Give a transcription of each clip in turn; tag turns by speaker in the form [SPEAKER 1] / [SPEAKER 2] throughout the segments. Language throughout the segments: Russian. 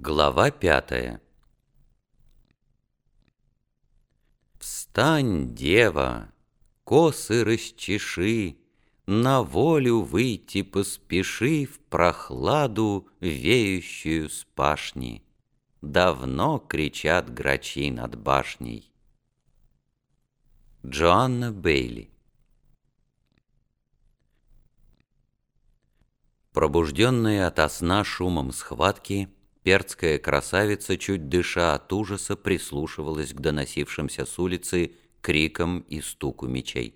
[SPEAKER 1] Глава пятая Встань, дева, косы расчеши, На волю выйти поспеши В прохладу, веющую с пашни. Давно кричат грачи над башней. Джоанна Бейли Пробужденная ото сна шумом схватки, Перцкая красавица, чуть дыша от ужаса, прислушивалась к доносившимся с улицы крикам и стуку мечей.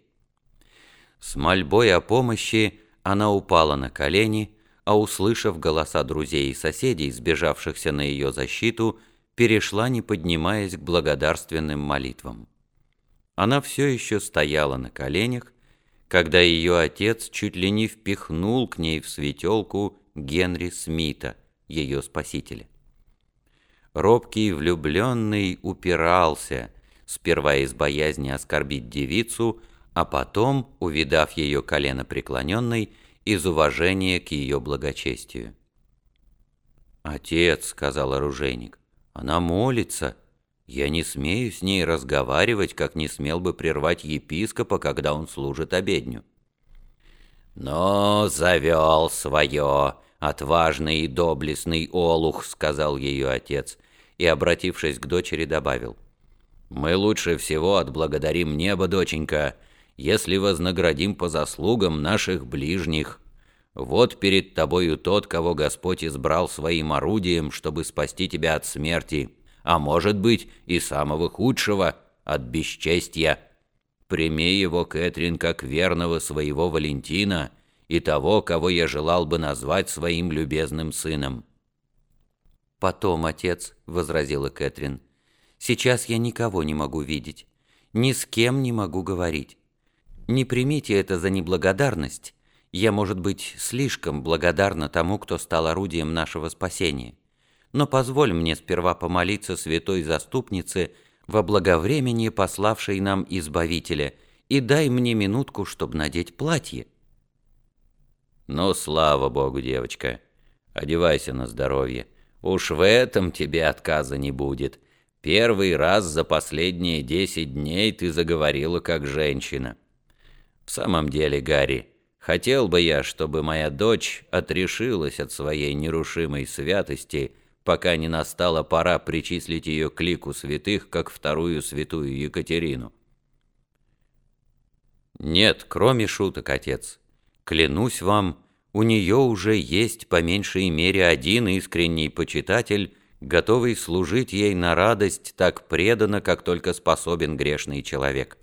[SPEAKER 1] С мольбой о помощи она упала на колени, а, услышав голоса друзей и соседей, сбежавшихся на ее защиту, перешла, не поднимаясь к благодарственным молитвам. Она все еще стояла на коленях, когда ее отец чуть ли не впихнул к ней в светелку Генри Смита, ее спасителя. Робкий влюбленный упирался, сперва из боязни оскорбить девицу, а потом, увидав ее колено преклоненной, из уважения к ее благочестию. «Отец», — сказал оружейник, — «она молится. Я не смею с ней разговаривать, как не смел бы прервать епископа, когда он служит обедню». «Но завел свое», «Отважный и доблестный олух», — сказал ее отец, и, обратившись к дочери, добавил. «Мы лучше всего отблагодарим небо, доченька, если вознаградим по заслугам наших ближних. Вот перед тобою тот, кого Господь избрал своим орудием, чтобы спасти тебя от смерти, а может быть и самого худшего, от бесчестья. Прими его, Кэтрин, как верного своего Валентина» и того, кого я желал бы назвать своим любезным сыном».
[SPEAKER 2] «Потом, отец», — возразила Кэтрин, — «сейчас я никого не могу видеть, ни с кем не могу говорить. Не примите это за неблагодарность. Я, может быть, слишком благодарна тому, кто стал орудием нашего спасения. Но позволь мне сперва помолиться святой заступнице во благовременье пославшей нам Избавителя, и дай мне минутку, чтобы надеть платье».
[SPEAKER 1] «Ну, слава богу, девочка, одевайся на здоровье. Уж в этом тебе отказа не будет. Первый раз за последние десять дней ты заговорила как женщина. В самом деле, Гарри, хотел бы я, чтобы моя дочь отрешилась от своей нерушимой святости, пока не настала пора причислить ее к лику святых, как вторую святую Екатерину».
[SPEAKER 2] «Нет, кроме шуток, отец». Клянусь вам, у нее уже есть по меньшей мере один искренний почитатель, готовый служить ей на радость так преданно, как только способен грешный человек.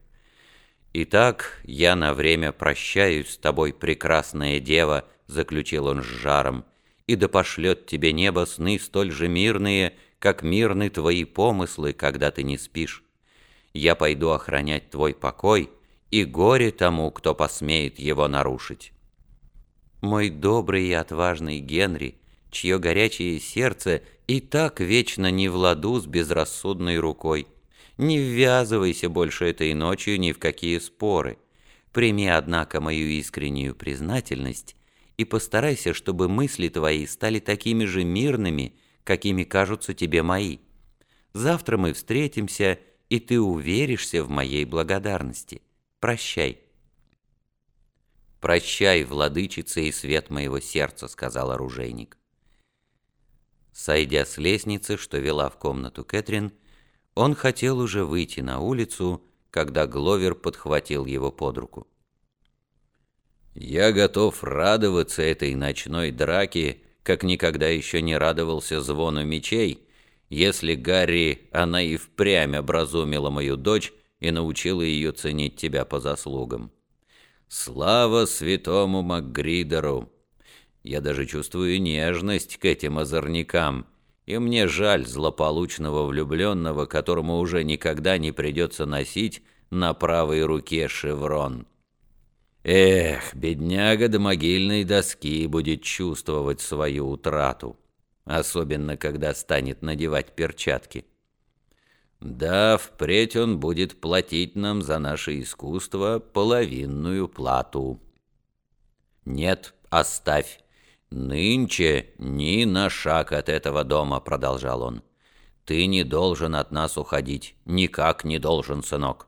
[SPEAKER 2] Итак, я на время прощаюсь с тобой, прекрасная дева, заключил он с жаром, и да пошлет тебе небо сны столь же мирные, как мирны твои помыслы, когда ты не спишь. Я пойду охранять твой покой, и горе тому, кто посмеет его нарушить. Мой добрый и отважный Генри, чье горячее сердце и так вечно не в ладу с безрассудной рукой, не ввязывайся больше этой ночью ни в какие споры. Прими, однако, мою искреннюю признательность и постарайся, чтобы мысли твои стали такими же мирными, какими кажутся тебе мои. Завтра мы встретимся, и ты уверишься в моей благодарности. Прощай».
[SPEAKER 1] «Прощай, владычица и свет моего сердца», — сказал оружейник.
[SPEAKER 2] Сойдя с лестницы, что вела в комнату Кэтрин, он хотел уже выйти на улицу, когда Гловер подхватил его под руку.
[SPEAKER 1] «Я готов радоваться этой ночной драке, как никогда еще не радовался звону мечей, если Гарри, она и впрямь образумила мою дочь и научила ее ценить тебя по заслугам. Слава святому Макгридеру! Я даже чувствую нежность к этим озорникам, и мне жаль злополучного влюбленного, которому уже никогда не придется носить на правой руке шеврон. Эх, бедняга до могильной доски будет чувствовать свою утрату, особенно когда станет надевать перчатки. Да, впредь он будет платить нам за наше искусство половинную плату. Нет, оставь. «Нынче ни на шаг от этого дома», — продолжал он. «Ты не должен от нас уходить, никак не должен, сынок.